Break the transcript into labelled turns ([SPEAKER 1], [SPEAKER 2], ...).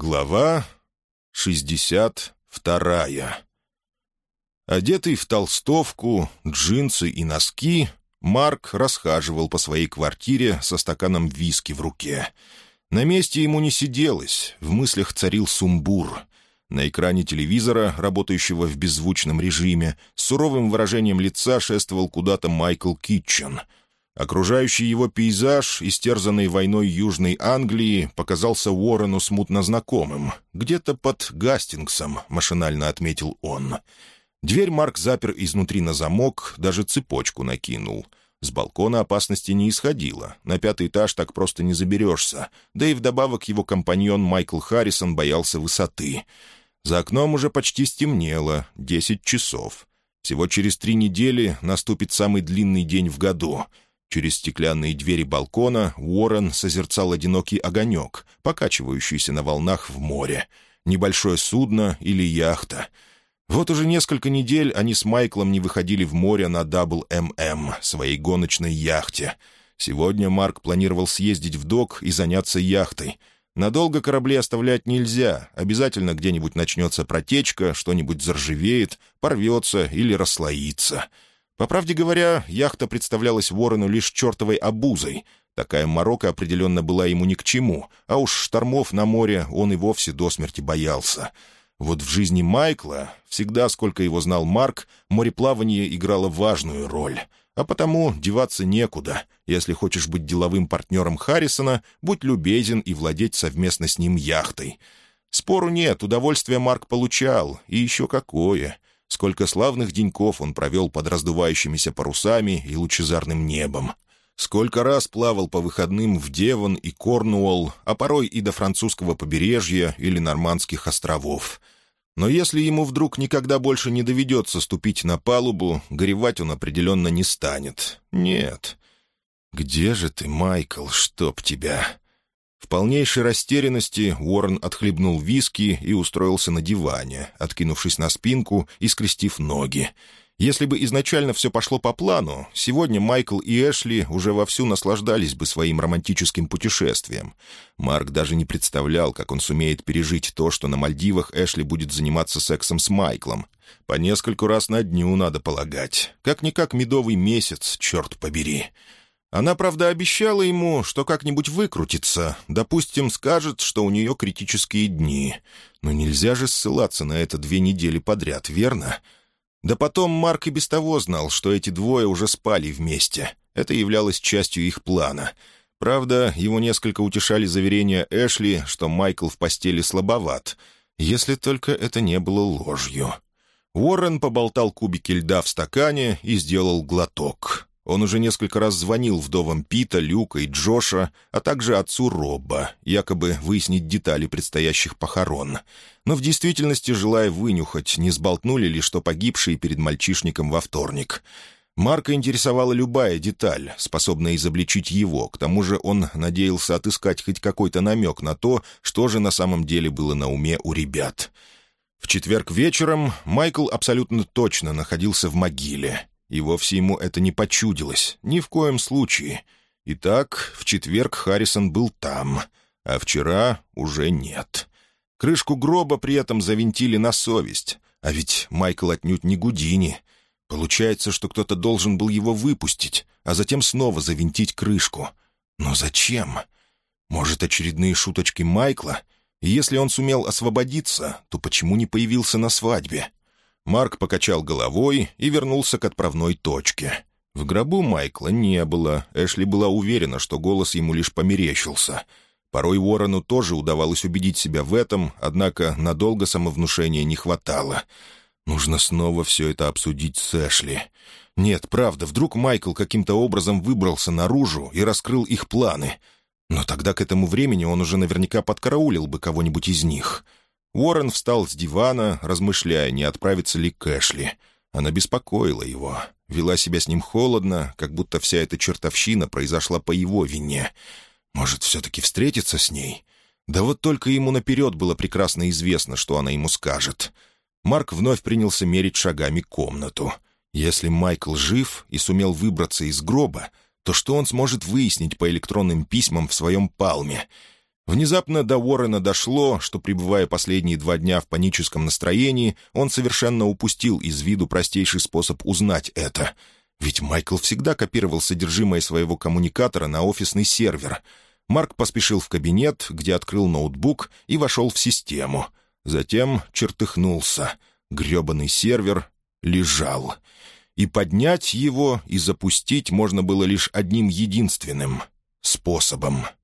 [SPEAKER 1] Глава 62 Одетый в толстовку, джинсы и носки, Марк расхаживал по своей квартире со стаканом виски в руке. На месте ему не сиделось, в мыслях царил сумбур. На экране телевизора, работающего в беззвучном режиме, с суровым выражением лица шествовал куда-то Майкл Китчен — Окружающий его пейзаж, истерзанный войной Южной Англии, показался Уоррену смутно знакомым. «Где-то под Гастингсом», — машинально отметил он. Дверь Марк запер изнутри на замок, даже цепочку накинул. С балкона опасности не исходило. На пятый этаж так просто не заберешься. Да и вдобавок его компаньон Майкл Харрисон боялся высоты. За окном уже почти стемнело, десять часов. Всего через три недели наступит самый длинный день в году — Через стеклянные двери балкона Уоррен созерцал одинокий огонек, покачивающийся на волнах в море. Небольшое судно или яхта. Вот уже несколько недель они с Майклом не выходили в море на Дабл ММ, своей гоночной яхте. Сегодня Марк планировал съездить в док и заняться яхтой. Надолго корабли оставлять нельзя. Обязательно где-нибудь начнется протечка, что-нибудь заржавеет, порвется или расслоится. — по правде говоря, яхта представлялась Ворону лишь чертовой обузой. Такая морока определенно была ему ни к чему, а уж штормов на море он и вовсе до смерти боялся. Вот в жизни Майкла, всегда, сколько его знал Марк, мореплавание играло важную роль. А потому деваться некуда. Если хочешь быть деловым партнером Харрисона, будь любезен и владеть совместно с ним яхтой. Спору нет, удовольствие Марк получал, и еще какое — Сколько славных деньков он провел под раздувающимися парусами и лучезарным небом. Сколько раз плавал по выходным в Девон и Корнуолл, а порой и до французского побережья или Нормандских островов. Но если ему вдруг никогда больше не доведется ступить на палубу, горевать он определенно не станет. Нет. «Где же ты, Майкл, чтоб тебя?» В полнейшей растерянности Уоррен отхлебнул виски и устроился на диване, откинувшись на спинку и скрестив ноги. Если бы изначально все пошло по плану, сегодня Майкл и Эшли уже вовсю наслаждались бы своим романтическим путешествием. Марк даже не представлял, как он сумеет пережить то, что на Мальдивах Эшли будет заниматься сексом с Майклом. По нескольку раз на дню, надо полагать. Как-никак медовый месяц, черт побери. Она, правда, обещала ему, что как-нибудь выкрутится, допустим, скажет, что у нее критические дни. Но нельзя же ссылаться на это две недели подряд, верно? Да потом Марк и без того знал, что эти двое уже спали вместе. Это являлось частью их плана. Правда, его несколько утешали заверения Эшли, что Майкл в постели слабоват, если только это не было ложью. Уоррен поболтал кубики льда в стакане и сделал глоток. Он уже несколько раз звонил вдовам Пита, Люка и Джоша, а также отцу Робба, якобы выяснить детали предстоящих похорон. Но в действительности, желая вынюхать, не сболтнули ли, что погибшие перед мальчишником во вторник. Марка интересовала любая деталь, способная изобличить его, к тому же он надеялся отыскать хоть какой-то намек на то, что же на самом деле было на уме у ребят. В четверг вечером Майкл абсолютно точно находился в могиле, и вовсе ему это не почудилось, ни в коем случае. Итак, в четверг Харрисон был там, а вчера уже нет. Крышку гроба при этом завинтили на совесть, а ведь Майкл отнюдь не Гудини. Получается, что кто-то должен был его выпустить, а затем снова завинтить крышку. Но зачем? Может, очередные шуточки Майкла? Если он сумел освободиться, то почему не появился на свадьбе? Марк покачал головой и вернулся к отправной точке. В гробу Майкла не было. Эшли была уверена, что голос ему лишь померещился. Порой Уоррену тоже удавалось убедить себя в этом, однако надолго самовнушения не хватало. Нужно снова все это обсудить с Эшли. Нет, правда, вдруг Майкл каким-то образом выбрался наружу и раскрыл их планы. Но тогда к этому времени он уже наверняка подкараулил бы кого-нибудь из них — Уоррен встал с дивана, размышляя, не отправиться ли к Эшли. Она беспокоила его, вела себя с ним холодно, как будто вся эта чертовщина произошла по его вине. Может, все-таки встретиться с ней? Да вот только ему наперед было прекрасно известно, что она ему скажет. Марк вновь принялся мерить шагами комнату. Если Майкл жив и сумел выбраться из гроба, то что он сможет выяснить по электронным письмам в своем палме — Внезапно до Уоррена дошло, что, пребывая последние два дня в паническом настроении, он совершенно упустил из виду простейший способ узнать это. Ведь Майкл всегда копировал содержимое своего коммуникатора на офисный сервер. Марк поспешил в кабинет, где открыл ноутбук и вошел в систему. Затем чертыхнулся. Гребаный сервер лежал. И поднять его и запустить можно было лишь одним единственным способом —